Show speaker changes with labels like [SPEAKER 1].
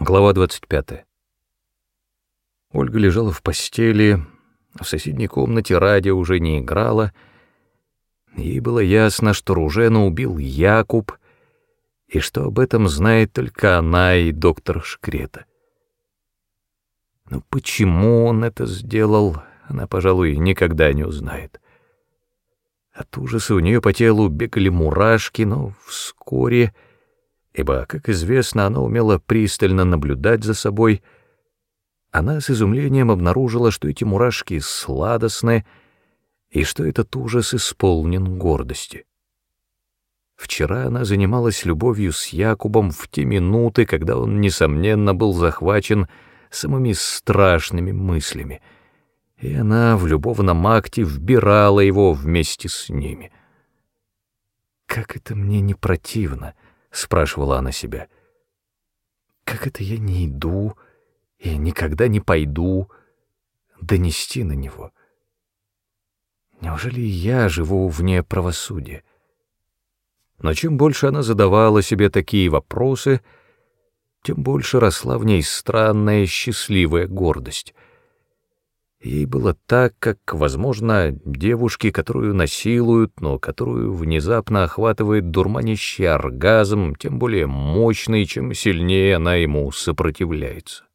[SPEAKER 1] Глава 25. Ольга лежала в постели, в соседней комнате радио уже не играло. Ей было ясно, что Ружена убил Якуб, и что об этом знает только она и доктор Шкрета. Но почему он это сделал, она, пожалуй, никогда не узнает. От ужаса у нее по телу бегали мурашки, но вскоре ибо, как известно, она умела пристально наблюдать за собой, она с изумлением обнаружила, что эти мурашки сладостны и что этот ужас исполнен гордости. Вчера она занималась любовью с Якубом в те минуты, когда он, несомненно, был захвачен самыми страшными мыслями, и она в любовном акте вбирала его вместе с ними. «Как это мне не противно!» — спрашивала она себя. «Как это я не иду и никогда не пойду донести на него? Неужели я живу вне правосудия?» Но чем больше она задавала себе такие вопросы, тем больше росла в ней странная счастливая гордость — Ей было так, как, возможно, девушке, которую насилуют, но которую внезапно охватывает дурманящий оргазм, тем более мощный, чем сильнее она ему сопротивляется.